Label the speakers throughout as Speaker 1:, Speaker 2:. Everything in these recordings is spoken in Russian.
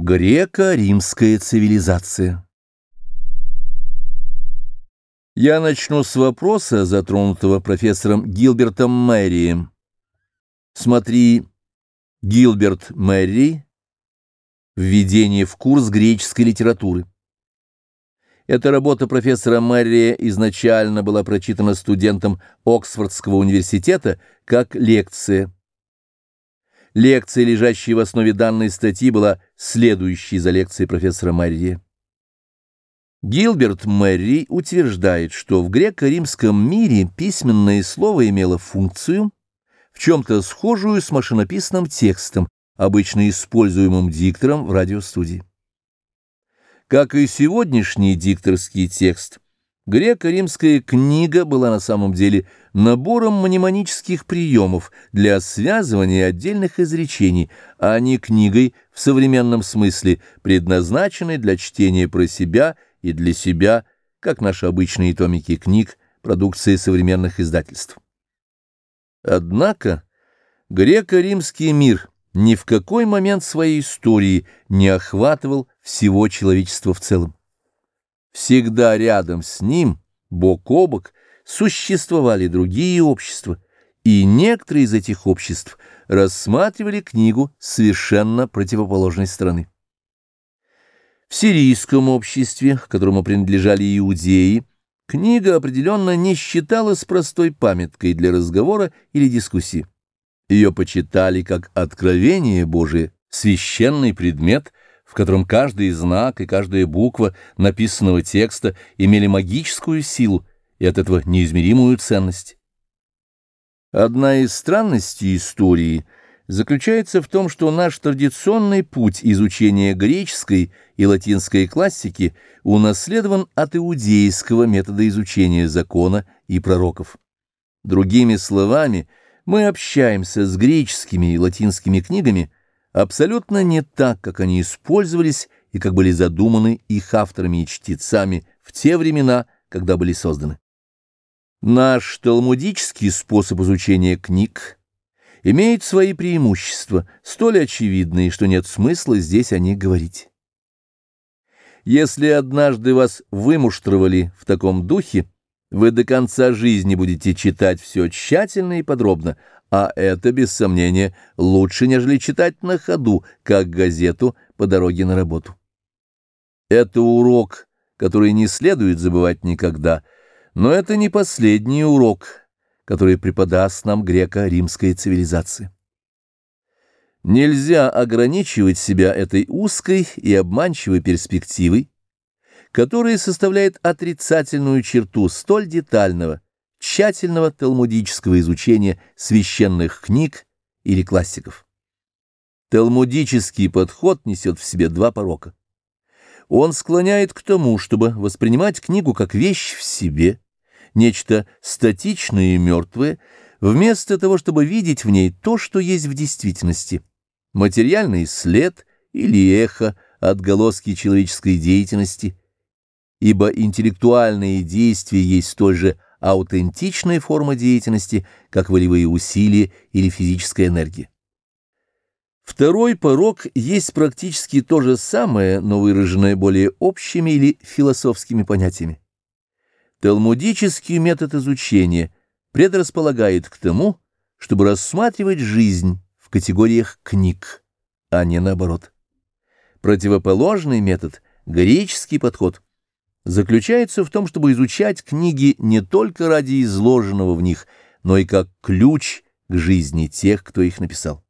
Speaker 1: Греко-римская цивилизация Я начну с вопроса, затронутого профессором Гилбертом Мэрием. Смотри Гилберт Мэри «Введение в курс греческой литературы». Эта работа профессора Мэри изначально была прочитана студентам Оксфордского университета как лекция – Лекция, лежащая в основе данной статьи, была следующей за лекцией профессора Марри. Гилберт Мэри утверждает, что в греко-римском мире письменное слово имело функцию, в чем-то схожую с машинописным текстом, обычно используемым диктором в радиостудии. Как и сегодняшний дикторский текст – Греко-римская книга была на самом деле набором мнемонических приемов для связывания отдельных изречений, а не книгой в современном смысле, предназначенной для чтения про себя и для себя, как наши обычные томики книг, продукции современных издательств. Однако греко-римский мир ни в какой момент своей истории не охватывал всего человечества в целом. Всегда рядом с ним, бок о бок, существовали другие общества, и некоторые из этих обществ рассматривали книгу совершенно противоположной стороны. В сирийском обществе, которому принадлежали иудеи, книга определенно не считалась простой памяткой для разговора или дискуссии. Ее почитали как откровение Божие, священный предмет – в котором каждый знак и каждая буква написанного текста имели магическую силу и от этого неизмеримую ценность. Одна из странностей истории заключается в том, что наш традиционный путь изучения греческой и латинской классики унаследован от иудейского метода изучения закона и пророков. Другими словами, мы общаемся с греческими и латинскими книгами – абсолютно не так, как они использовались и как были задуманы их авторами и чтецами в те времена, когда были созданы. Наш талмудический способ изучения книг имеет свои преимущества, столь очевидные, что нет смысла здесь о них говорить. Если однажды вас вымуштровали в таком духе, вы до конца жизни будете читать все тщательно и подробно, а это, без сомнения, лучше, нежели читать на ходу, как газету по дороге на работу. Это урок, который не следует забывать никогда, но это не последний урок, который преподаст нам греко-римская цивилизация. Нельзя ограничивать себя этой узкой и обманчивой перспективой, которая составляет отрицательную черту столь детального, тщательного талмудического изучения священных книг или классиков. Талмудический подход несет в себе два порока. Он склоняет к тому, чтобы воспринимать книгу как вещь в себе, нечто статичное и мертвое, вместо того, чтобы видеть в ней то, что есть в действительности, материальный след или эхо, отголоски человеческой деятельности, ибо интеллектуальные действия есть столь же аутентичная форма деятельности, как волевые усилия или физическая энергия. Второй порог есть практически то же самое, но выраженное более общими или философскими понятиями. Талмудический метод изучения предрасполагает к тому, чтобы рассматривать жизнь в категориях книг, а не наоборот. Противоположный метод – греческий подход – заключается в том, чтобы изучать книги не только ради изложенного в них, но и как ключ к жизни тех, кто их написал.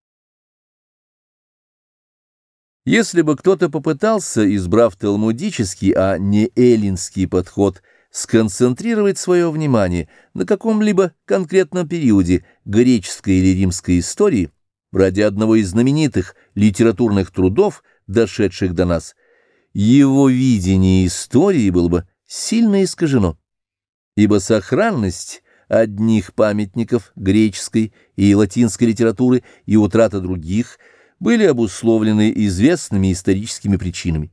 Speaker 1: Если бы кто-то попытался, избрав талмудический, а не эллинский подход, сконцентрировать свое внимание на каком-либо конкретном периоде греческой или римской истории ради одного из знаменитых литературных трудов, дошедших до нас – его видение истории было бы сильно искажено, ибо сохранность одних памятников греческой и латинской литературы и утрата других были обусловлены известными историческими причинами.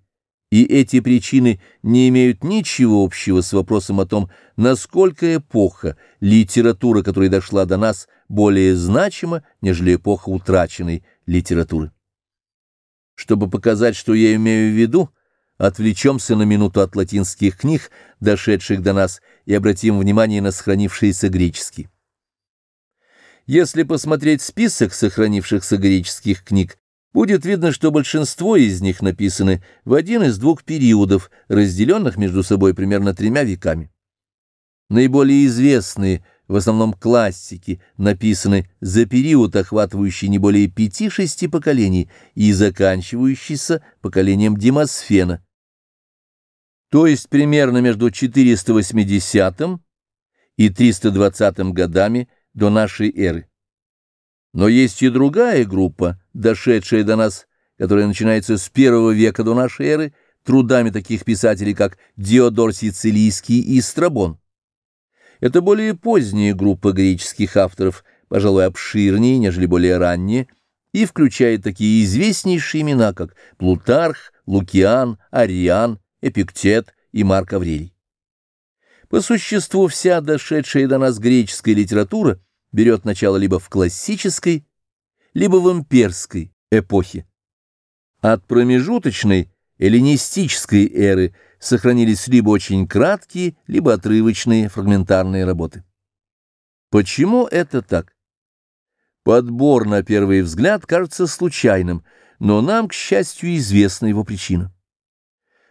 Speaker 1: И эти причины не имеют ничего общего с вопросом о том, насколько эпоха, литература, которая дошла до нас, более значима, нежели эпоха утраченной литературы. Чтобы показать, что я имею в виду, отвлечемся на минуту от латинских книг, дошедших до нас, и обратим внимание на сохранившиеся греческие. Если посмотреть список сохранившихся греческих книг, будет видно, что большинство из них написаны в один из двух периодов, разделенных между собой примерно тремя веками. Наиболее известные, в основном классики, написаны за период, охватывающий не более пяти-шести поколений и заканчивающийся поколением Демосфена, то есть примерно между 480 и 320 годами до нашей эры. Но есть и другая группа, дошедшая до нас, которая начинается с первого века до нашей эры, трудами таких писателей, как Диодор Сицилийский и Страбон. Это более поздняя группа греческих авторов, пожалуй, обширнее, нежели более ранние, и включает такие известнейшие имена, как Плутарх, Лукиан, Ариан, Эпиктет и Марк Аврелий. По существу вся дошедшая до нас греческая литература берет начало либо в классической, либо в имперской эпохе. От промежуточной эллинистической эры сохранились либо очень краткие, либо отрывочные фрагментарные работы. Почему это так? Подбор, на первый взгляд, кажется случайным, но нам, к счастью, известна его причина.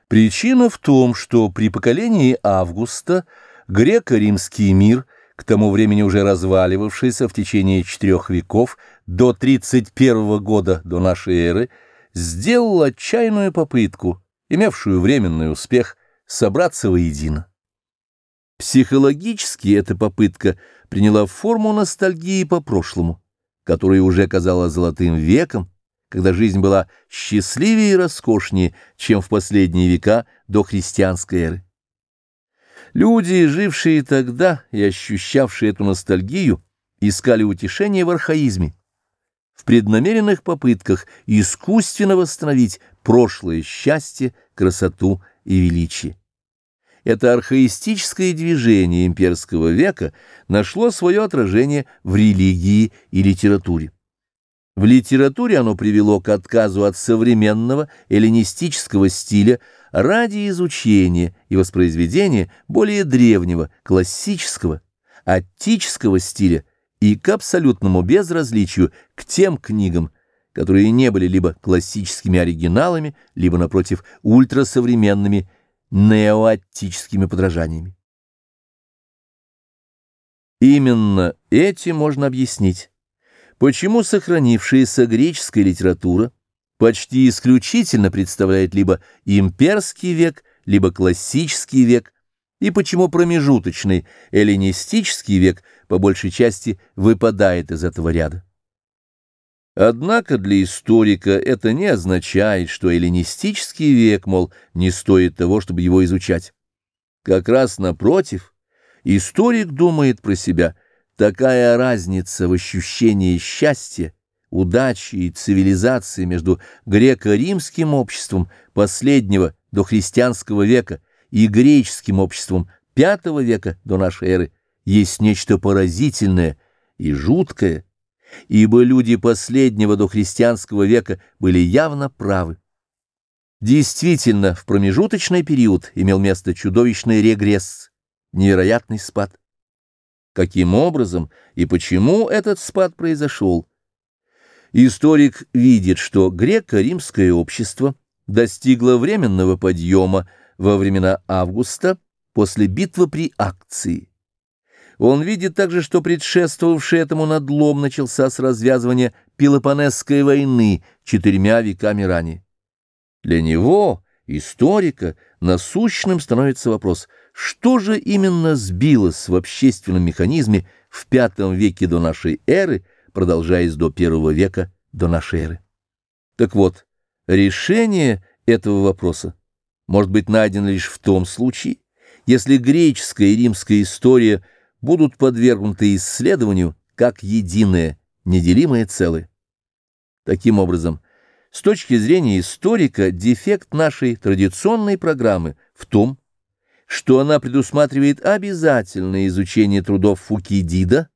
Speaker 1: Причина в том, что при поколении Августа греко-римский мир – к тому времени уже разваливавшийся в течение четырех веков до 31 года до нашей эры, сделал отчаянную попытку, имевшую временный успех, собраться воедино. Психологически эта попытка приняла форму ностальгии по прошлому, которая уже казалась золотым веком, когда жизнь была счастливее и роскошнее, чем в последние века до христианской эры. Люди, жившие тогда и ощущавшие эту ностальгию, искали утешение в архаизме, в преднамеренных попытках искусственно восстановить прошлое счастье, красоту и величие. Это архаистическое движение имперского века нашло свое отражение в религии и литературе. В литературе оно привело к отказу от современного эллинистического стиля ради изучения и воспроизведения более древнего, классического, аттического стиля и к абсолютному безразличию к тем книгам, которые не были либо классическими оригиналами, либо, напротив, ультрасовременными неоаттическими подражаниями. Именно этим можно объяснить, почему сохранившаяся греческая литература почти исключительно представляет либо имперский век, либо классический век, и почему промежуточный эллинистический век по большей части выпадает из этого ряда. Однако для историка это не означает, что эллинистический век, мол, не стоит того, чтобы его изучать. Как раз напротив, историк думает про себя, такая разница в ощущении счастья, удачи и цивилизации между греко-римским обществом последнего до христианского века и греческим обществом V века до нашей эры есть нечто поразительное и жуткое, ибо люди последнего до христианского века были явно правы. Действительно, в промежуточный период имел место чудовищный регресс, невероятный спад. Каким образом и почему этот спад произошел – Историк видит, что греко-римское общество достигло временного подъема во времена Августа после битвы при акции. Он видит также, что предшествовавший этому надлом начался с развязывания Пелопонесской войны четырьмя веками ранее. Для него, историка, насущным становится вопрос, что же именно сбилось в общественном механизме в V веке до нашей эры, продолжаясь до первого века до нашей эры. Так вот, решение этого вопроса может быть найдено лишь в том случае, если греческая и римская история будут подвергнуты исследованию как единое, неделимое целое. Таким образом, с точки зрения историка, дефект нашей традиционной программы в том, что она предусматривает обязательное изучение трудов Фукидида,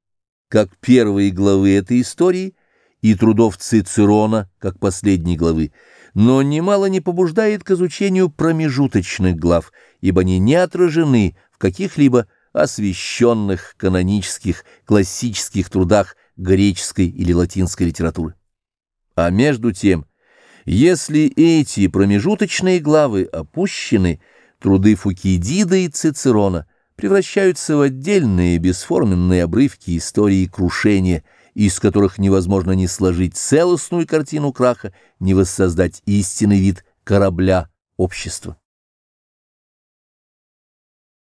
Speaker 1: как первой главы этой истории, и трудов Цицерона, как последней главы, но немало не побуждает к изучению промежуточных глав, ибо они не отражены в каких-либо освященных канонических классических трудах греческой или латинской литературы. А между тем, если эти промежуточные главы опущены, труды Фукидида и Цицерона превращаются в отдельные бесформенные обрывки истории крушения, из которых невозможно ни сложить целостную картину краха, ни воссоздать истинный вид корабля общества.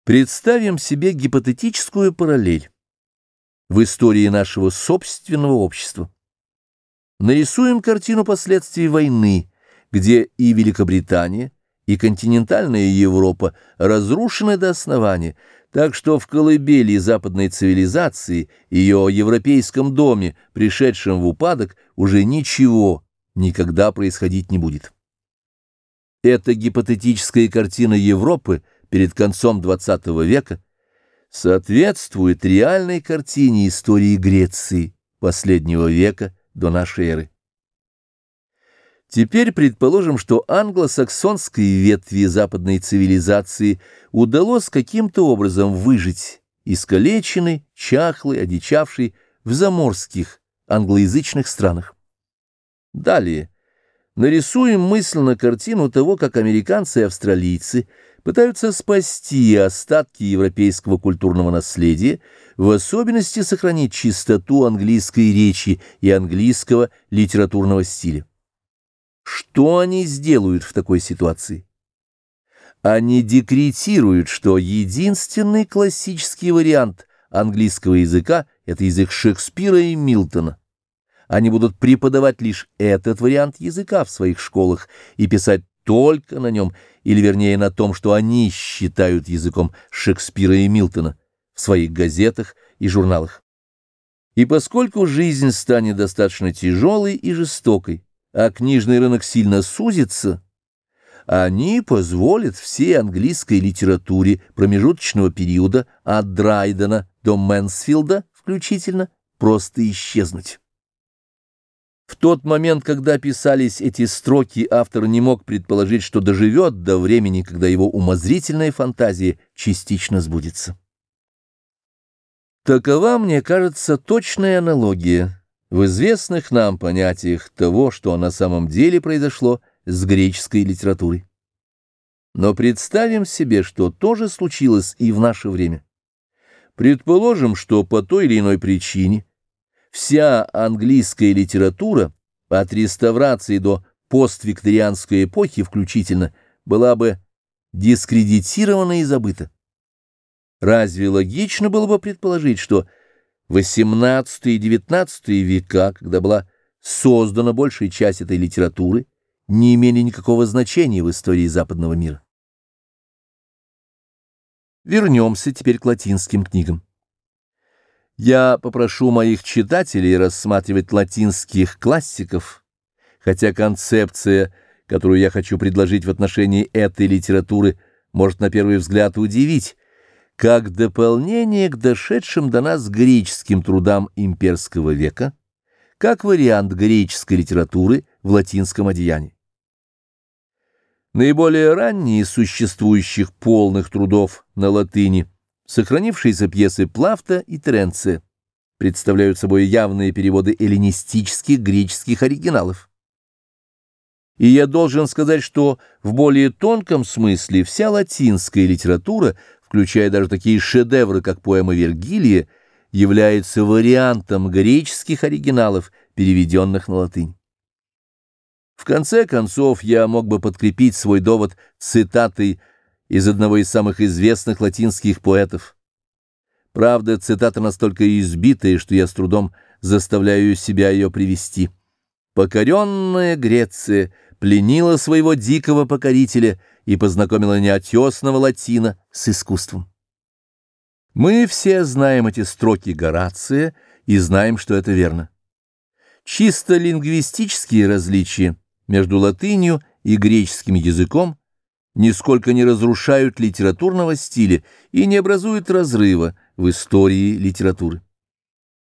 Speaker 1: Представим себе гипотетическую параллель в истории нашего собственного общества. Нарисуем картину последствий войны, где и Великобритания, и континентальная Европа разрушены до основания, так что в колыбели западной цивилизации, ее европейском доме, пришедшем в упадок, уже ничего никогда происходить не будет. Эта гипотетическая картина Европы – перед концом XX века соответствует реальной картине истории Греции последнего века до нашей эры. Теперь предположим, что англосаксонской ветви западной цивилизации удалось каким-то образом выжить, искалеченной, чахлой, одичавшей в заморских англоязычных странах. Далее нарисуем мысленно картину того, как американцы и австралийцы – пытаются спасти остатки европейского культурного наследия, в особенности сохранить чистоту английской речи и английского литературного стиля. Что они сделают в такой ситуации? Они декретируют, что единственный классический вариант английского языка – это язык Шекспира и Милтона. Они будут преподавать лишь этот вариант языка в своих школах и писать только на нем, или вернее на том, что они считают языком Шекспира и Милтона в своих газетах и журналах. И поскольку жизнь станет достаточно тяжелой и жестокой, а книжный рынок сильно сузится, они позволят всей английской литературе промежуточного периода от Драйдена до Мэнсфилда включительно просто исчезнуть. В тот момент, когда писались эти строки, автор не мог предположить, что доживет до времени, когда его умозрительная фантазия частично сбудется. Такова, мне кажется, точная аналогия в известных нам понятиях того, что на самом деле произошло с греческой литературой. Но представим себе, что то же случилось и в наше время. Предположим, что по той или иной причине Вся английская литература от реставрации до поствикторианской эпохи включительно была бы дискредитирована и забыта. Разве логично было бы предположить, что XVIII и XIX века, когда была создана большая часть этой литературы, не имели никакого значения в истории западного мира? Вернемся теперь к латинским книгам. Я попрошу моих читателей рассматривать латинских классиков, хотя концепция, которую я хочу предложить в отношении этой литературы, может на первый взгляд удивить, как дополнение к дошедшим до нас греческим трудам имперского века, как вариант греческой литературы в латинском одеянии. Наиболее ранние существующих полных трудов на латыни – Сохранившиеся пьесы Плафта и Теренция представляют собой явные переводы эллинистических греческих оригиналов. И я должен сказать, что в более тонком смысле вся латинская литература, включая даже такие шедевры, как поэма Вергилия, является вариантом греческих оригиналов, переведенных на латынь. В конце концов, я мог бы подкрепить свой довод цитатой из одного из самых известных латинских поэтов. Правда, цитата настолько избитая, что я с трудом заставляю себя ее привести. «Покоренная Греция пленила своего дикого покорителя и познакомила неотесного латина с искусством». Мы все знаем эти строки Горация и знаем, что это верно. Чисто лингвистические различия между латынью и греческим языком нисколько не разрушают литературного стиля и не образуют разрыва в истории литературы.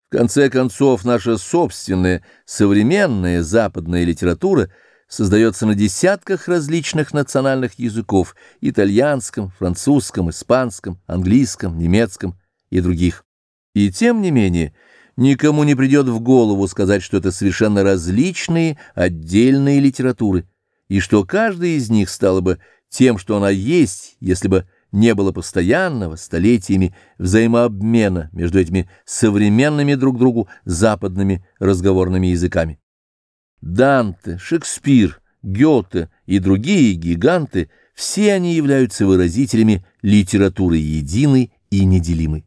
Speaker 1: В конце концов, наша собственная современная западная литература создается на десятках различных национальных языков – итальянском, французском, испанском, английском, немецком и других. И тем не менее, никому не придет в голову сказать, что это совершенно различные отдельные литературы, и что каждая из них стала бы тем, что она есть, если бы не было постоянного, столетиями взаимообмена между этими современными друг другу западными разговорными языками. Данте, Шекспир, Гёте и другие гиганты, все они являются выразителями литературы единой и неделимой.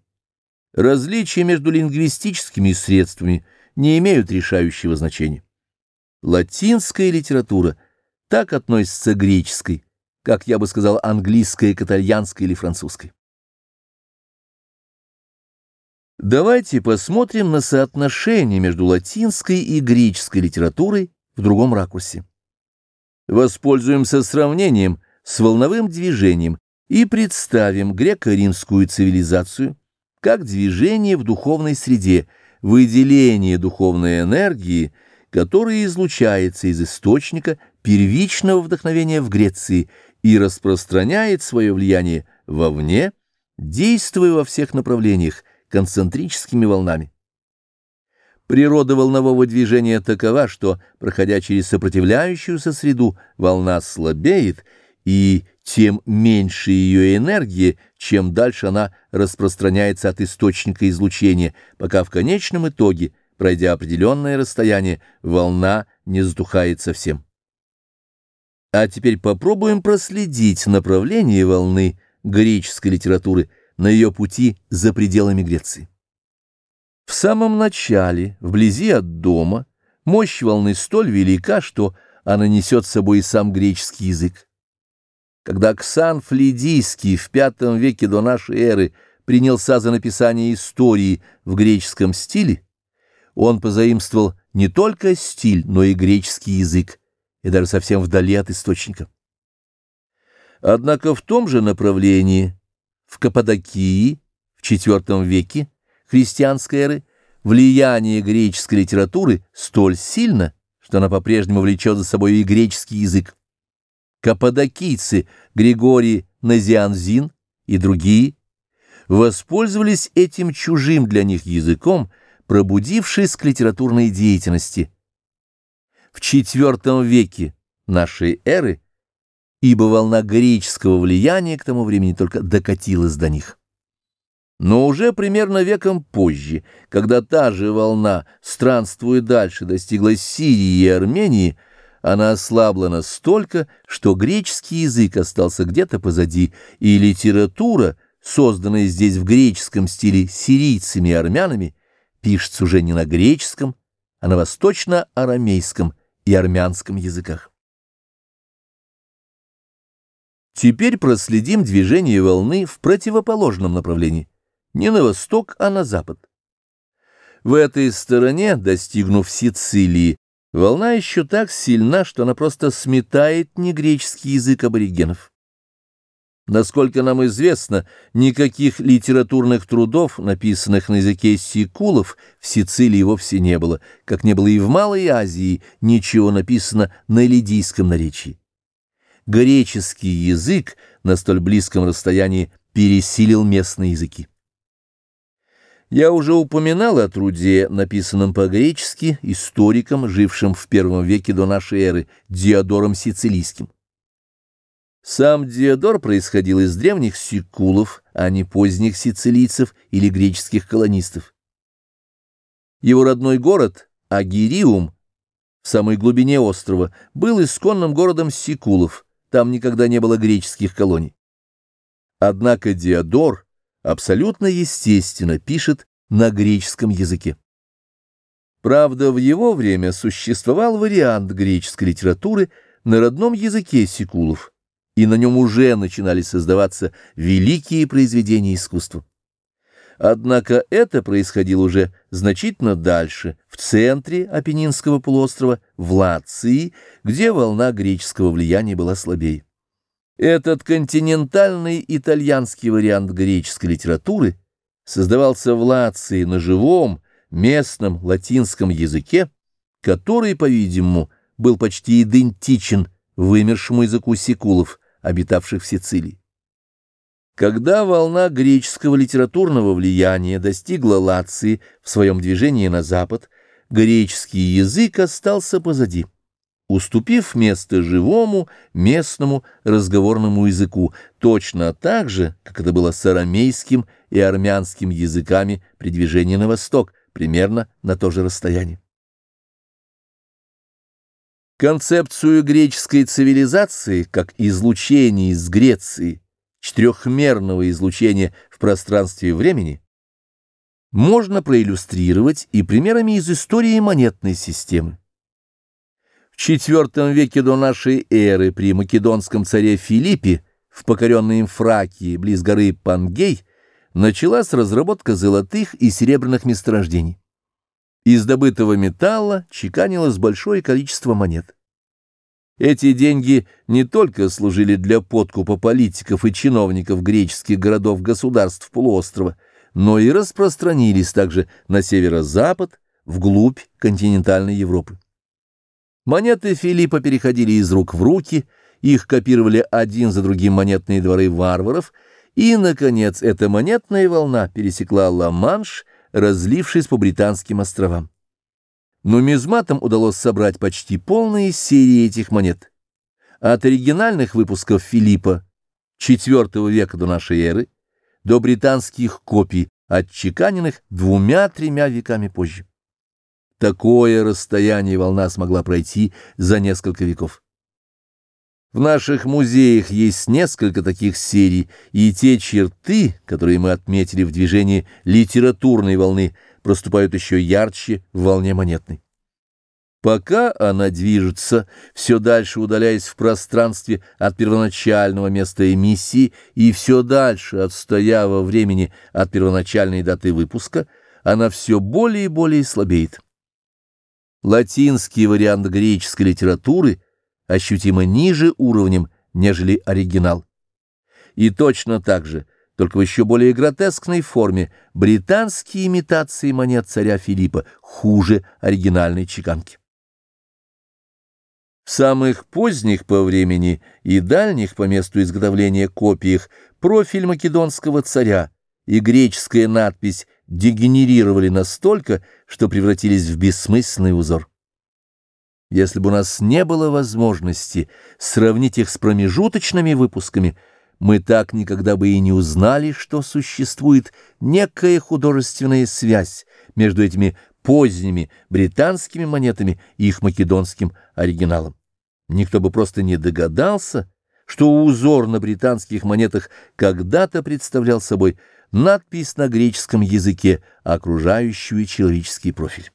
Speaker 1: Различия между лингвистическими средствами не имеют решающего значения. Латинская литература так относится к греческой, как я бы сказал, английской, к итальянской или французской. Давайте посмотрим на соотношение между латинской и греческой литературой в другом ракурсе. Воспользуемся сравнением с волновым движением и представим греко-римскую цивилизацию как движение в духовной среде, выделение духовной энергии, которая излучается из источника первичного вдохновения в Греции – и распространяет свое влияние вовне, действуя во всех направлениях концентрическими волнами. Природа волнового движения такова, что, проходя через сопротивляющуюся среду, волна слабеет, и тем меньше ее энергии, чем дальше она распространяется от источника излучения, пока в конечном итоге, пройдя определенное расстояние, волна не затухает совсем. А теперь попробуем проследить направление волны греческой литературы на ее пути за пределами Греции. В самом начале, вблизи от дома, мощь волны столь велика, что она несет с собой и сам греческий язык. Когда Ксан Флидийский в V веке до нашей эры принялся за написание истории в греческом стиле, он позаимствовал не только стиль, но и греческий язык, и даже совсем вдали от источника. Однако в том же направлении, в Каппадокии, в IV веке христианской эры, влияние греческой литературы столь сильно, что она по-прежнему влечет за собой и греческий язык. Каппадокийцы Григорий Назианзин и другие воспользовались этим чужим для них языком, пробудившись к литературной деятельности – в IV веке нашей эры, ибо волна греческого влияния к тому времени только докатилась до них. Но уже примерно веком позже, когда та же волна, странствуя дальше, достигла Сирии и Армении, она ослабла настолько, что греческий язык остался где-то позади, и литература, созданная здесь в греческом стиле сирийцами и армянами, пишется уже не на греческом, а на восточно-арамейском, и армянском языках. Теперь проследим движение волны в противоположном направлении, не на восток, а на запад. В этой стороне, достигнув Сицилии, волна еще так сильна, что она просто сметает негреческий язык аборигенов. Насколько нам известно, никаких литературных трудов, написанных на языке сикулов, в Сицилии вовсе не было, как не было и в Малой Азии ничего написано на лидийском наречии. Греческий язык на столь близком расстоянии пересилил местные языки. Я уже упоминал о труде, написанном по-гречески историком, жившим в первом веке до нашей эры, Диодором Сицилийским. Сам Диодор происходил из древних сикулов, а не поздних сицилийцев или греческих колонистов. Его родной город, Агириум, в самой глубине острова, был исконным городом сикулов, там никогда не было греческих колоний. Однако Диодор абсолютно естественно пишет на греческом языке. Правда, в его время существовал вариант греческой литературы на родном языке сикулов и на нем уже начинали создаваться великие произведения искусства. Однако это происходило уже значительно дальше, в центре Апеннинского полуострова, в Лации, где волна греческого влияния была слабее. Этот континентальный итальянский вариант греческой литературы создавался в Лации на живом, местном латинском языке, который, по-видимому, был почти идентичен вымершему языку секулов, обитавших в Сицилии. Когда волна греческого литературного влияния достигла Лации в своем движении на запад, греческий язык остался позади, уступив место живому местному разговорному языку, точно так же, как это было с арамейским и армянским языками при движении на восток, примерно на то же расстояние. Концепцию греческой цивилизации как излучение из Греции, четырехмерного излучения в пространстве и времени, можно проиллюстрировать и примерами из истории монетной системы. В IV веке до нашей эры при македонском царе Филиппе в покоренной им Фракии близ горы Пангей началась разработка золотых и серебряных месторождений. Из добытого металла чеканилось большое количество монет. Эти деньги не только служили для подкупа политиков и чиновников греческих городов-государств полуострова, но и распространились также на северо-запад, вглубь континентальной Европы. Монеты Филиппа переходили из рук в руки, их копировали один за другим монетные дворы варваров, и, наконец, эта монетная волна пересекла Ла-Манш, разлившись по британским островам. Нумизматам удалось собрать почти полные серии этих монет. От оригинальных выпусков Филиппа IV века до нашей эры до британских копий, отчеканенных двумя-тремя веками позже. Такое расстояние волна смогла пройти за несколько веков. В наших музеях есть несколько таких серий, и те черты, которые мы отметили в движении литературной волны, проступают еще ярче в волне монетной. Пока она движется, все дальше удаляясь в пространстве от первоначального места эмиссии и все дальше отстоя во времени от первоначальной даты выпуска, она все более и более слабеет. Латинский вариант греческой литературы ощутимо ниже уровнем, нежели оригинал. И точно так же, только в еще более гротескной форме, британские имитации монет царя Филиппа хуже оригинальной чеканки. В самых поздних по времени и дальних по месту изготовления копиях профиль македонского царя и греческая надпись дегенерировали настолько, что превратились в бессмысленный узор. Если бы у нас не было возможности сравнить их с промежуточными выпусками, мы так никогда бы и не узнали, что существует некая художественная связь между этими поздними британскими монетами и их македонским оригиналом. Никто бы просто не догадался, что узор на британских монетах когда-то представлял собой надпись на греческом языке, окружающую человеческий профиль.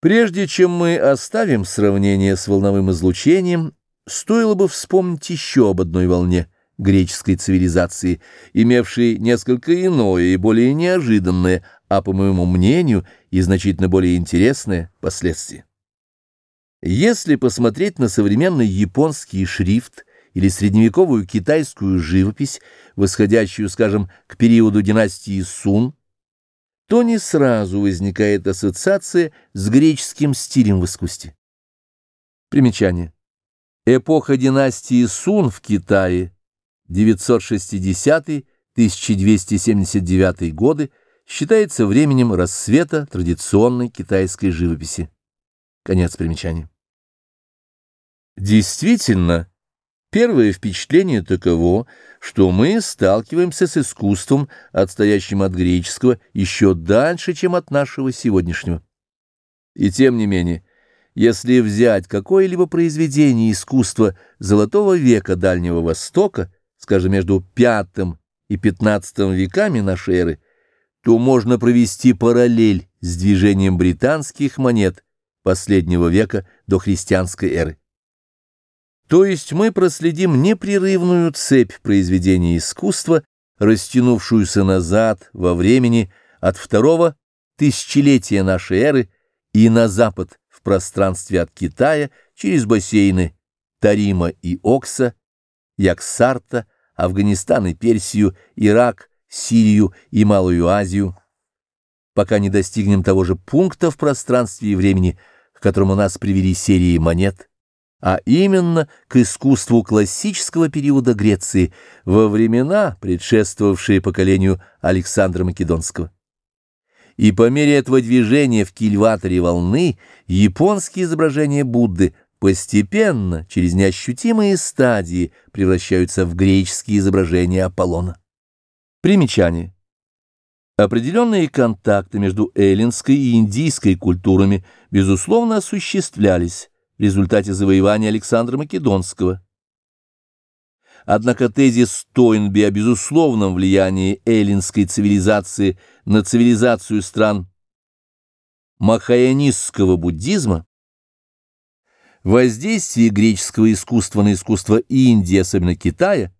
Speaker 1: Прежде чем мы оставим сравнение с волновым излучением, стоило бы вспомнить еще об одной волне греческой цивилизации, имевшей несколько иное и более неожиданное, а, по моему мнению, и значительно более интересное последствие. Если посмотреть на современный японский шрифт или средневековую китайскую живопись, восходящую, скажем, к периоду династии Сун, то не сразу возникает ассоциация с греческим стилем в искусстве. Примечание. Эпоха династии Сун в Китае 960-1279 годы считается временем рассвета традиционной китайской живописи. Конец примечания. Действительно, первое впечатление таково, что мы сталкиваемся с искусством, отстоящим от греческого, еще дальше, чем от нашего сегодняшнего. И тем не менее, если взять какое-либо произведение искусства Золотого века Дальнего Востока, скажем, между V и XV веками нашей эры, то можно провести параллель с движением британских монет последнего века до христианской эры. То есть мы проследим непрерывную цепь произведений искусства, растянувшуюся назад во времени от второго тысячелетия нашей эры и на запад в пространстве от Китая через бассейны Тарима и Окса, Яксарта, Афганистан и Персию, Ирак, Сирию и Малую Азию, пока не достигнем того же пункта в пространстве и времени, к которому нас привели серии монет, а именно к искусству классического периода Греции во времена, предшествовавшие поколению Александра Македонского. И по мере этого движения в кильваторе волны японские изображения Будды постепенно, через неощутимые стадии, превращаются в греческие изображения Аполлона. Примечание. Определенные контакты между эллинской и индийской культурами, безусловно, осуществлялись в результате завоевания Александра Македонского. Однако тезис Тойнби о безусловном влиянии эллинской цивилизации на цивилизацию стран махаянистского буддизма, воздействие греческого искусства на искусство Индии, особенно Китая,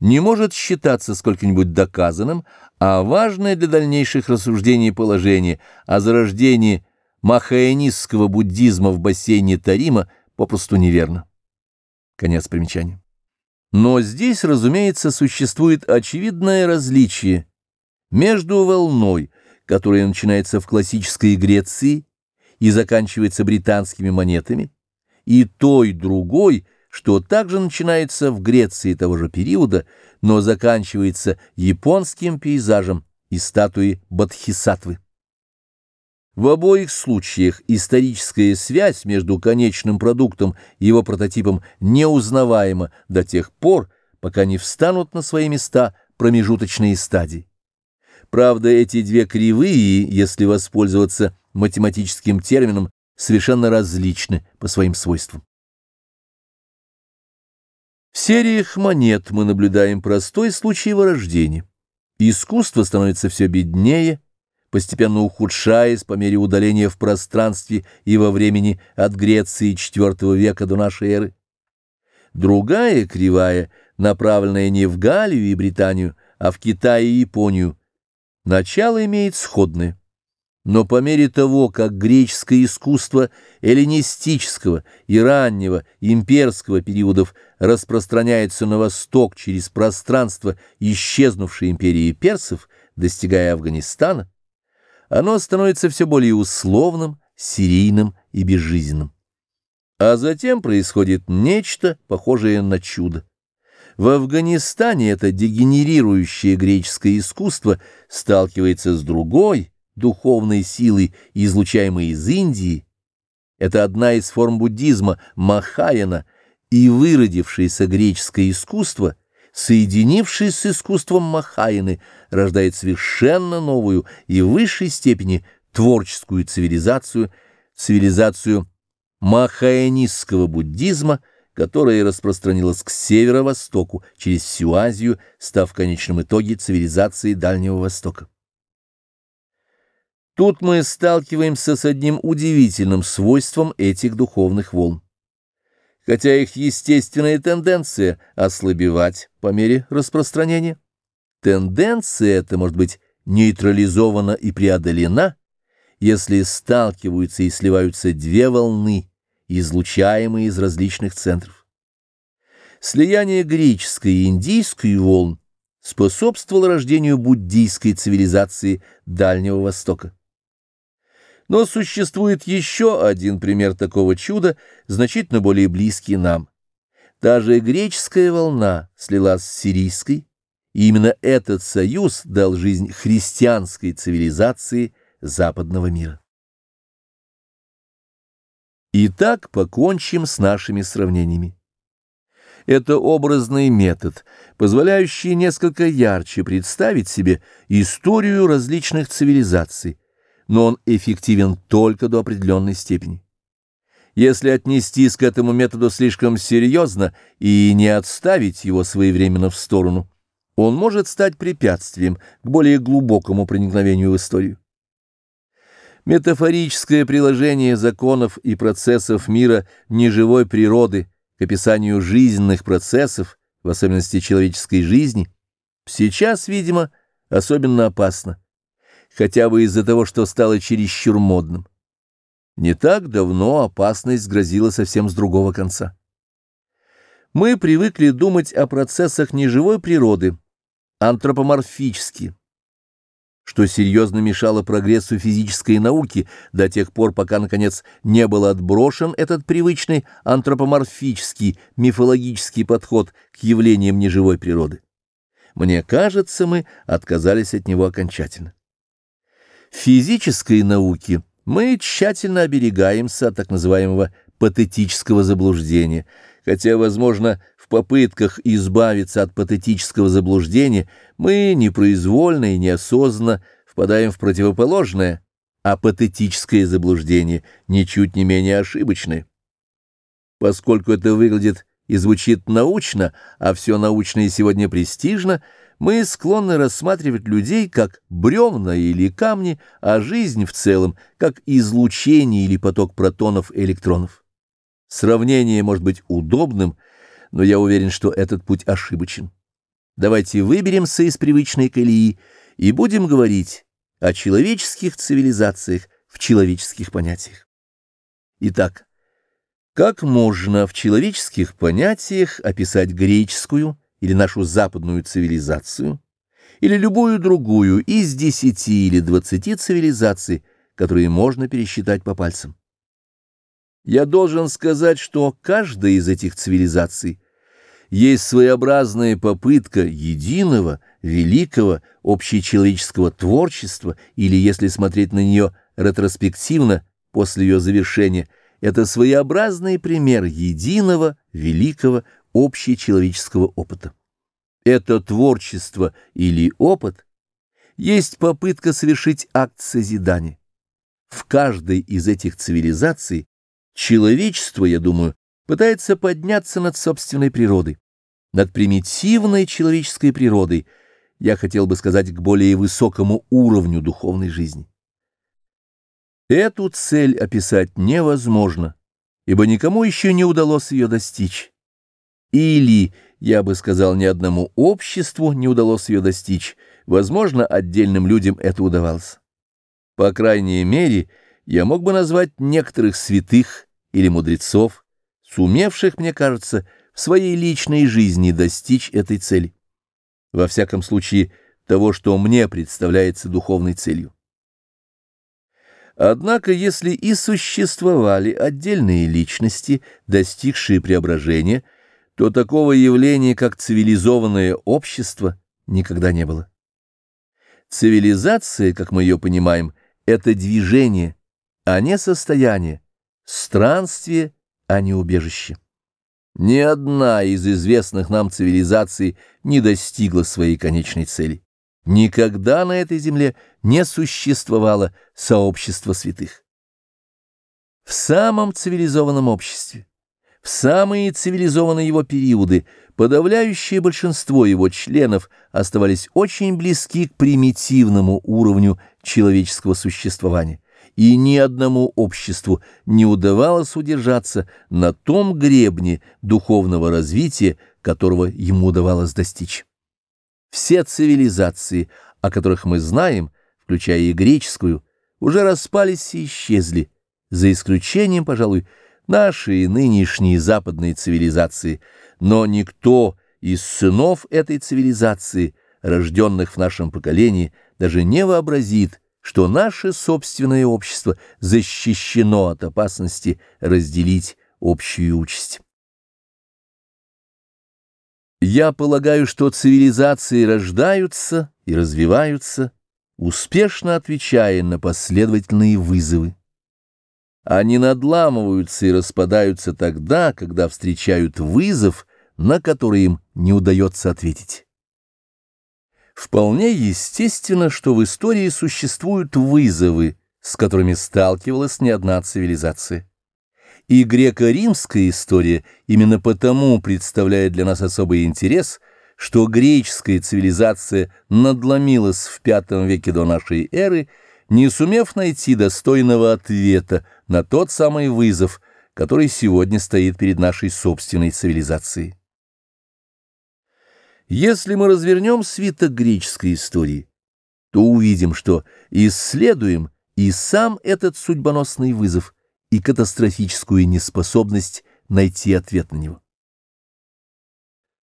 Speaker 1: не может считаться сколько-нибудь доказанным, а важное для дальнейших рассуждений положение о зарождении махаянистского буддизма в бассейне Тарима попросту неверно. Конец примечания. Но здесь, разумеется, существует очевидное различие между волной, которая начинается в классической Греции и заканчивается британскими монетами, и той другой – что также начинается в Греции того же периода, но заканчивается японским пейзажем и статуей Бодхисаттвы. В обоих случаях историческая связь между конечным продуктом и его прототипом неузнаваема до тех пор, пока не встанут на свои места промежуточные стадии. Правда, эти две кривые, если воспользоваться математическим термином, совершенно различны по своим свойствам. В сериях монет мы наблюдаем простой случай вырождения. Искусство становится все беднее, постепенно ухудшаясь по мере удаления в пространстве и во времени от Греции IV века до нашей эры. Другая кривая, направленная не в Галлию и Британию, а в Китай и Японию, начало имеет сходное. Но по мере того, как греческое искусство эллинистического и раннего имперского периодов распространяется на восток через пространство исчезнувшей империи персов, достигая Афганистана, оно становится все более условным, серийным и безжизненным. А затем происходит нечто похожее на чудо. В Афганистане это дегенерирующее греческое искусство сталкивается с другой, духовной силы, излучаемой из Индии, это одна из форм буддизма Махаяна, и выродившееся греческое искусство, соединившись с искусством Махаяны, рождает совершенно новую и в высшей степени творческую цивилизацию, цивилизацию махаянистского буддизма, которая распространилась к северо-востоку через всю Азию, став в конечном итоге цивилизацией Дальнего Востока. Тут мы сталкиваемся с одним удивительным свойством этих духовных волн. Хотя их естественная тенденция ослабевать по мере распространения, тенденция эта может быть нейтрализована и преодолена, если сталкиваются и сливаются две волны, излучаемые из различных центров. Слияние греческой и индийской волн способствовало рождению буддийской цивилизации Дальнего Востока. Но существует еще один пример такого чуда, значительно более близкий нам. Та же греческая волна слилась с сирийской, и именно этот союз дал жизнь христианской цивилизации западного мира. Итак, покончим с нашими сравнениями. Это образный метод, позволяющий несколько ярче представить себе историю различных цивилизаций, но он эффективен только до определенной степени. Если отнестись к этому методу слишком серьезно и не отставить его своевременно в сторону, он может стать препятствием к более глубокому проникновению в историю. Метафорическое приложение законов и процессов мира неживой природы к описанию жизненных процессов, в особенности человеческой жизни, сейчас, видимо, особенно опасно хотя бы из-за того, что стало чересчур модным. Не так давно опасность грозила совсем с другого конца. Мы привыкли думать о процессах неживой природы, антропоморфически. что серьезно мешало прогрессу физической науки до тех пор, пока, наконец, не был отброшен этот привычный антропоморфический мифологический подход к явлениям неживой природы. Мне кажется, мы отказались от него окончательно. Физической науке мы тщательно оберегаемся от так называемого патетического заблуждения, хотя, возможно, в попытках избавиться от патетического заблуждения мы непроизвольно и неосознанно впадаем в противоположное, а патетическое заблуждение ничуть не менее ошибочное. Поскольку это выглядит и звучит научно, а все научное сегодня престижно, мы склонны рассматривать людей как бревна или камни, а жизнь в целом как излучение или поток протонов и электронов. Сравнение может быть удобным, но я уверен, что этот путь ошибочен. Давайте выберемся из привычной колеи и будем говорить о человеческих цивилизациях в человеческих понятиях. Итак, как можно в человеческих понятиях описать греческую или нашу западную цивилизацию, или любую другую из десяти или двадцати цивилизаций, которые можно пересчитать по пальцам? Я должен сказать, что каждая из этих цивилизаций есть своеобразная попытка единого, великого, общечеловеческого творчества, или, если смотреть на нее ретроспективно после ее завершения, это своеобразный пример единого, великого, общечеловеческого опыта. Это творчество или опыт есть попытка совершить акт созидания. В каждой из этих цивилизаций Человечество, я думаю, пытается подняться над собственной природой, над примитивной человеческой природой, я хотел бы сказать, к более высокому уровню духовной жизни. Эту цель описать невозможно, ибо никому еще не удалось ее достичь. Или, я бы сказал, ни одному обществу не удалось ее достичь, возможно, отдельным людям это удавалось. По крайней мере, я мог бы назвать некоторых святых, или мудрецов, сумевших, мне кажется, в своей личной жизни достичь этой цели. Во всяком случае, того, что мне представляется духовной целью. Однако, если и существовали отдельные личности, достигшие преображения, то такого явления, как цивилизованное общество, никогда не было. Цивилизация, как мы ее понимаем, это движение, а не состояние, Странствие, а не убежище. Ни одна из известных нам цивилизаций не достигла своей конечной цели. Никогда на этой земле не существовало сообщество святых. В самом цивилизованном обществе, в самые цивилизованные его периоды, подавляющее большинство его членов оставались очень близки к примитивному уровню человеческого существования и ни одному обществу не удавалось удержаться на том гребне духовного развития, которого ему удавалось достичь. Все цивилизации, о которых мы знаем, включая и греческую, уже распались и исчезли, за исключением, пожалуй, нашей нынешней западной цивилизации, но никто из сынов этой цивилизации, рожденных в нашем поколении, даже не вообразит, что наше собственное общество защищено от опасности разделить общую участь. Я полагаю, что цивилизации рождаются и развиваются, успешно отвечая на последовательные вызовы. Они надламываются и распадаются тогда, когда встречают вызов, на который им не удается ответить. Вполне естественно, что в истории существуют вызовы, с которыми сталкивалась не одна цивилизация. И греко-римская история именно потому представляет для нас особый интерес, что греческая цивилизация надломилась в V веке до нашей эры, не сумев найти достойного ответа на тот самый вызов, который сегодня стоит перед нашей собственной цивилизацией. Если мы развернем свиток греческой истории, то увидим, что исследуем и сам этот судьбоносный вызов, и катастрофическую неспособность найти ответ на него.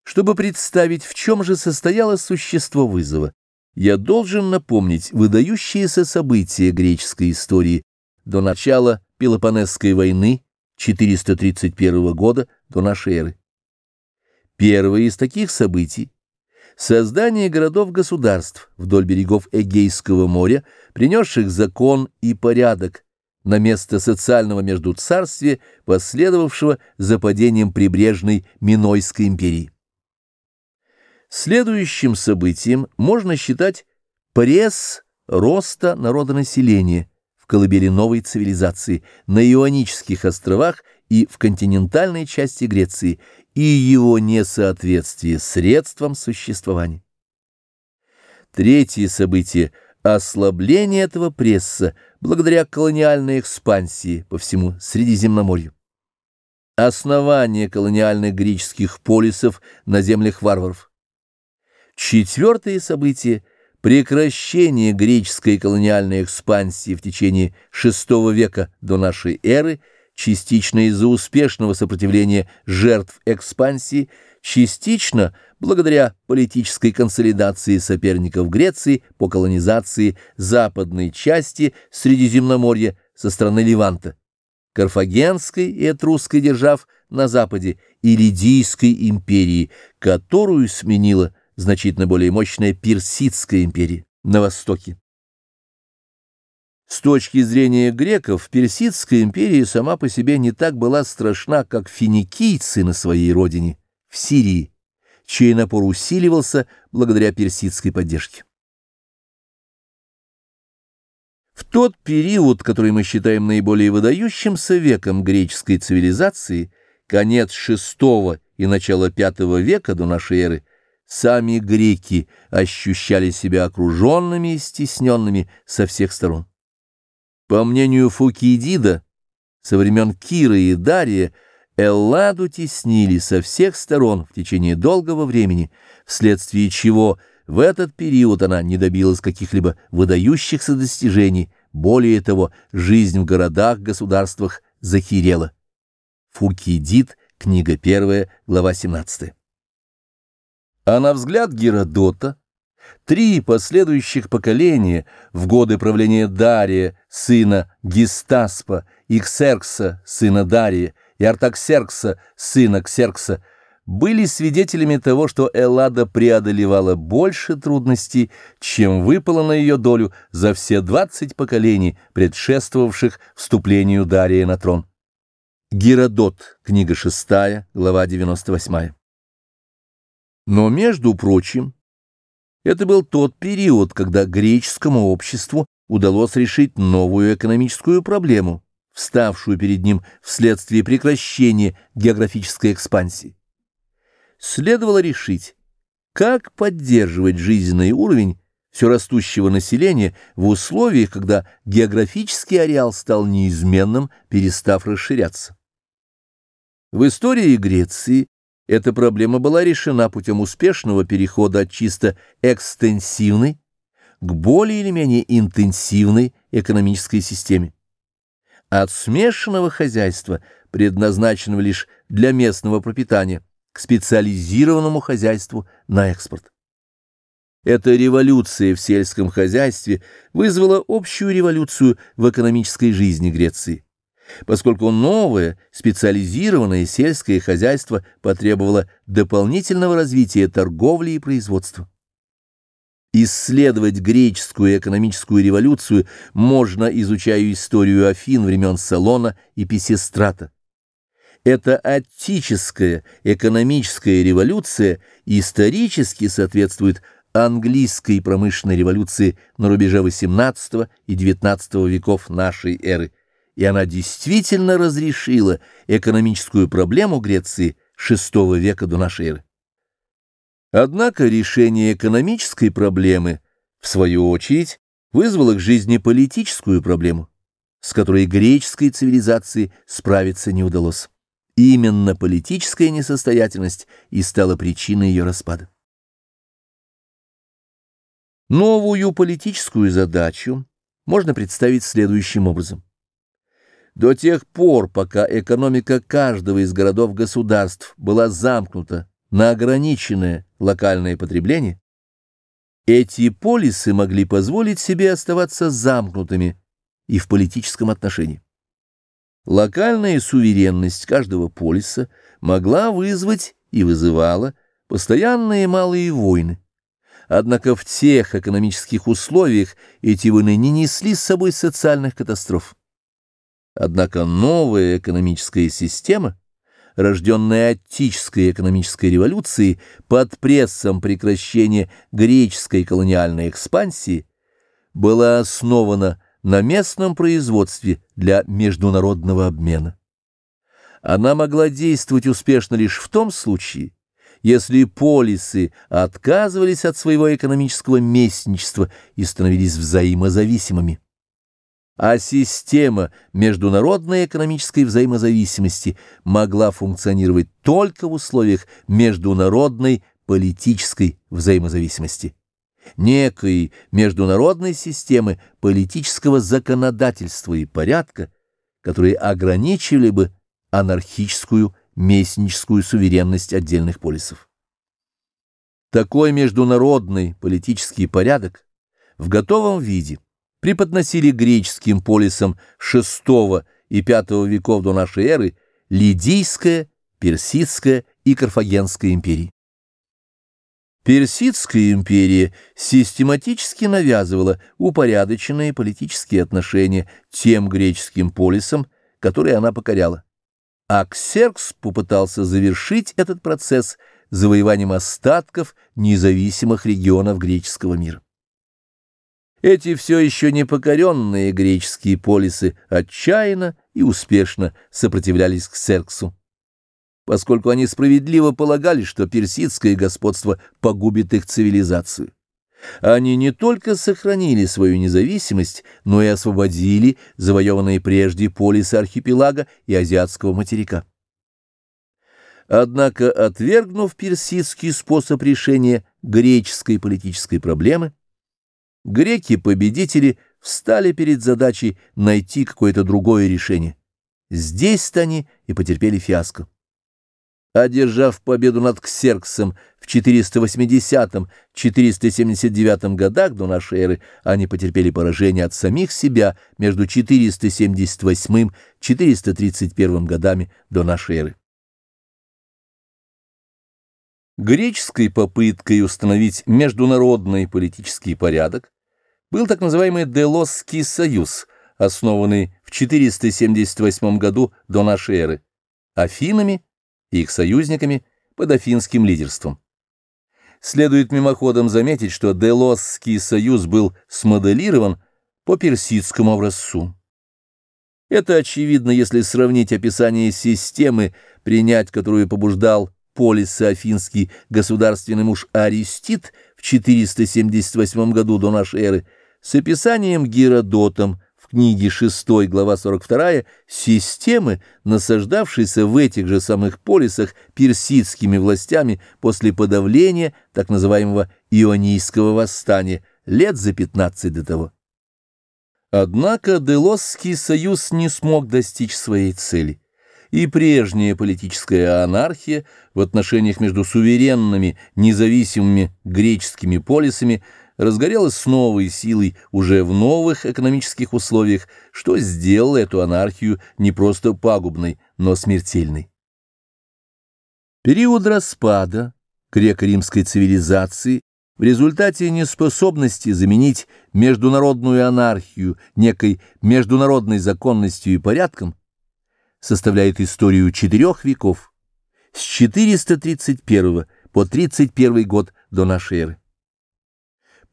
Speaker 1: Чтобы представить, в чем же состояло существо вызова, я должен напомнить выдающиеся события греческой истории до начала Пелопонесской войны 431 года до нашей эры. Первое из таких событий – создание городов-государств вдоль берегов Эгейского моря, принесших закон и порядок на место социального междуцарствия, последовавшего за падением прибрежной Минойской империи. Следующим событием можно считать пресс роста народонаселения в колыбели новой цивилизации на Ионических островах и в континентальной части Греции и его несоответствие средствам существования. Третье событие – ослабление этого пресса благодаря колониальной экспансии по всему Средиземноморью. Основание колониальных греческих полисов на землях варваров. Четвертое событие – прекращение греческой колониальной экспансии в течение VI века до нашей эры, частично из-за успешного сопротивления жертв экспансии, частично благодаря политической консолидации соперников Греции по колонизации западной части Средиземноморья со стороны Ливанта, Карфагенской и Этрусской держав на западе и Лидийской империи, которую сменила значительно более мощная Персидская империя на востоке. С точки зрения греков, Персидская империя сама по себе не так была страшна, как финикийцы на своей родине, в Сирии, чей напор усиливался благодаря персидской поддержке. В тот период, который мы считаем наиболее выдающимся веком греческой цивилизации, конец VI и начало V века до нашей эры, Сами греки ощущали себя окруженными и стесненными со всех сторон. По мнению Фукидида, со времен Кира и Дария, Элладу теснили со всех сторон в течение долгого времени, вследствие чего в этот период она не добилась каких-либо выдающихся достижений, более того, жизнь в городах-государствах захерела. Фукидид, книга 1, глава 17. А на взгляд Геродота, три последующих поколения в годы правления Дария, сына Гистаспа, и Ксеркса, сына Дария, и Артаксеркса, сына Ксеркса, были свидетелями того, что Эллада преодолевала больше трудностей, чем выпало на ее долю за все двадцать поколений, предшествовавших вступлению Дария на трон. Геродот, книга 6, глава 98. Но, между прочим, это был тот период, когда греческому обществу удалось решить новую экономическую проблему, вставшую перед ним вследствие прекращения географической экспансии. Следовало решить, как поддерживать жизненный уровень все растущего населения в условиях, когда географический ареал стал неизменным, перестав расширяться. В истории Греции эта проблема была решена путем успешного перехода от чисто экстенсивной к более или менее интенсивной экономической системе. От смешанного хозяйства, предназначенного лишь для местного пропитания, к специализированному хозяйству на экспорт. Эта революция в сельском хозяйстве вызвала общую революцию в экономической жизни Греции поскольку новое специализированное сельское хозяйство потребовало дополнительного развития торговли и производства. Исследовать греческую экономическую революцию можно, изучая историю Афин времен Салона и Писестрата. Эта аттическая экономическая революция исторически соответствует английской промышленной революции на рубеже XVIII и XIX веков нашей эры – и она действительно разрешила экономическую проблему Греции VI века до нашей эры. Однако решение экономической проблемы, в свою очередь, вызвало к жизни политическую проблему, с которой греческой цивилизации справиться не удалось. Именно политическая несостоятельность и стала причиной ее распада. Новую политическую задачу можно представить следующим образом. До тех пор, пока экономика каждого из городов-государств была замкнута на ограниченное локальное потребление, Эти полисы могли позволить себе оставаться замкнутыми и в политическом отношении. Локальная суверенность каждого полиса могла вызвать и вызывала постоянные малые войны. Однако в тех экономических условиях эти войны не несли с собой социальных катастроф. Однако новая экономическая система, рожденная Аттической экономической революцией под прессом прекращения греческой колониальной экспансии, была основана на местном производстве для международного обмена. Она могла действовать успешно лишь в том случае, если полисы отказывались от своего экономического местничества и становились взаимозависимыми. А система международной экономической взаимозависимости могла функционировать только в условиях международной политической взаимозависимости некой международной системы политического законодательства и порядка, которые ограничивали бы анархическую местническую суверенность отдельных полисов. Такой международный политический порядок в готовом виде преподносили греческим полисам VI и V веков до нашей эры Лидийская, Персидская и Карфагенская империи. Персидская империя систематически навязывала упорядоченные политические отношения тем греческим полисам, которые она покоряла. А Ксеркс попытался завершить этот процесс завоеванием остатков независимых регионов греческого мира. Эти все еще не покоренные греческие полисы отчаянно и успешно сопротивлялись Ксерксу поскольку они справедливо полагали, что персидское господство погубит их цивилизацию. Они не только сохранили свою независимость, но и освободили завоеванные прежде полисы архипелага и азиатского материка. Однако, отвергнув персидский способ решения греческой политической проблемы, греки-победители встали перед задачей найти какое-то другое решение. Здесь-то они и потерпели фиаско. Одержав победу над Ксерксом в 480-479 годах до нашей эры, они потерпели поражение от самих себя между 478-431 годами до нашей эры. Греческой попыткой установить международный политический порядок был так называемый Делосский союз, основанный в 478 году до нашей эры, Афинами и их союзниками под афинским лидерством. Следует мимоходом заметить, что Делосский союз был смоделирован по персидскому образцу. Это очевидно, если сравнить описание системы, принять которую побуждал полис афинский государственный муж Аристид в 478 году до нашей эры, с описанием Геродотом книги 6, глава 42, системы, насаждавшейся в этих же самых полисах персидскими властями после подавления так называемого Ионийского восстания лет за 15 до того. Однако Делосский союз не смог достичь своей цели, и прежняя политическая анархия в отношениях между суверенными, независимыми греческими полисами – разгорелась с новой силой уже в новых экономических условиях, что сделало эту анархию не просто пагубной, но смертельной. Период распада греко-римской цивилизации в результате неспособности заменить международную анархию некой международной законностью и порядком составляет историю четырех веков с 431 по 31 год до нашей эры.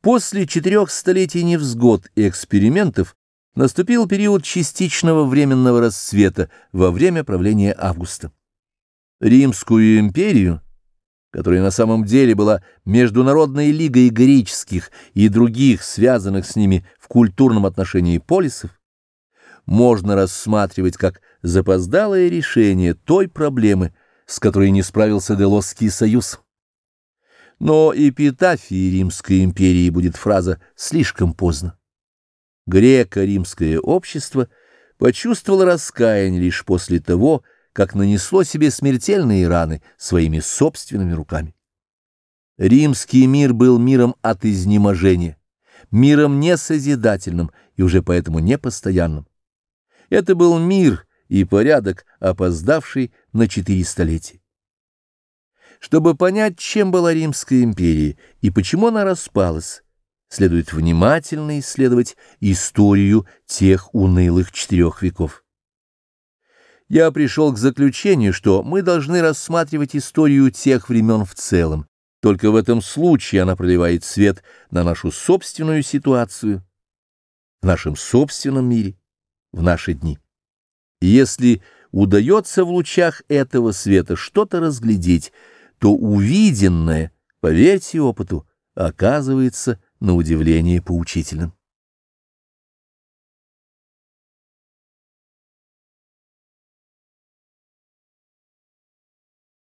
Speaker 1: После четырех столетий невзгод и экспериментов наступил период частичного временного расцвета во время правления Августа. Римскую империю, которая на самом деле была Международной лигой греческих и других связанных с ними в культурном отношении полисов, можно рассматривать как запоздалое решение той проблемы, с которой не справился Делосский союз. Но эпитафией Римской империи будет фраза «слишком поздно». Греко-римское общество почувствовало раскаяние лишь после того, как нанесло себе смертельные раны своими собственными руками. Римский мир был миром от изнеможения, миром несозидательным и уже поэтому непостоянным. Это был мир и порядок, опоздавший на четыре столетия. Чтобы понять, чем была Римская империя и почему она распалась, следует внимательно исследовать историю тех унылых четырех веков. Я пришел к заключению, что мы должны рассматривать историю тех времен в целом, только в этом случае она проливает свет на нашу собственную ситуацию, в нашем собственном мире, в наши дни. И если удается в лучах этого света что-то разглядеть, то увиденное, поверьте опыту, оказывается на удивление поучительным.